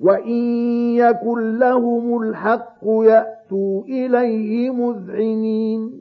وإن يكن لهم الحق يأتوا إليه مذعنين